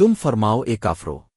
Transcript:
تم فرماؤ اے کافرو۔